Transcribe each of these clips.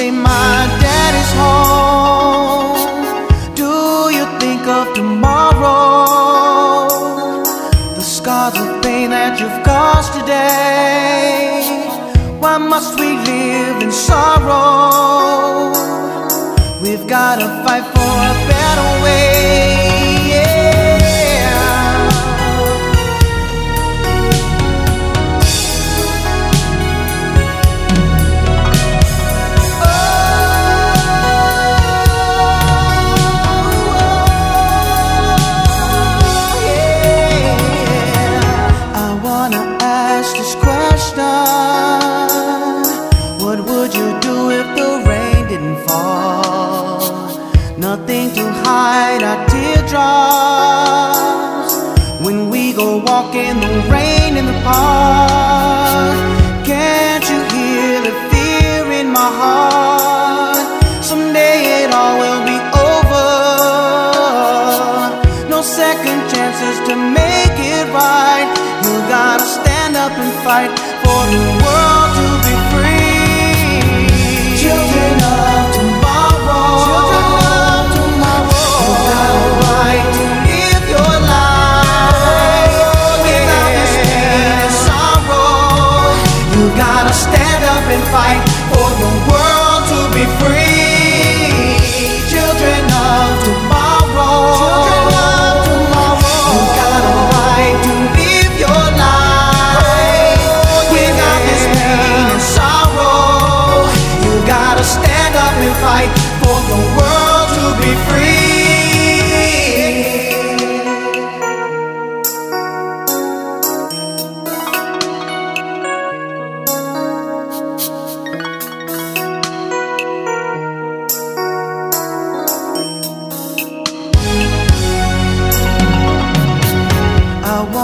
say my daddy's home? Do you think of tomorrow? The scars of pain that you've caused today. Why must we live in sorrow? We've gotta fight for a better way. What would you do if the rain didn't fall? Nothing to hide our teardrops. When we go walk in the rain in the park. Can't you hear the fear in my heart? Someday it all will be over. No second chances to make it right. You gotta stand up and fight For the world gotta stand up and fight For the world to be free. Children of tomorrow. Children of tomorrow. You got a right to live your life Without this pain and sorrow. You gotta stand up and fight For the world to be free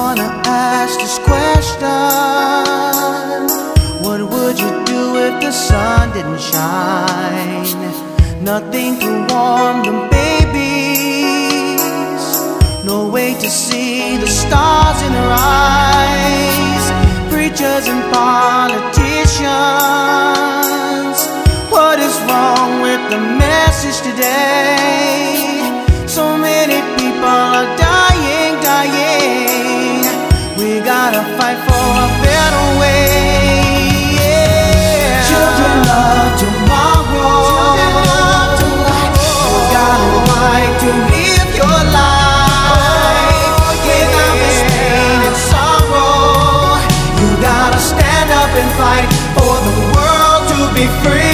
wanna ask this question. What would you do if the sun didn't shine? Nothing to warm the babies. No way to see the stars in their eyes free.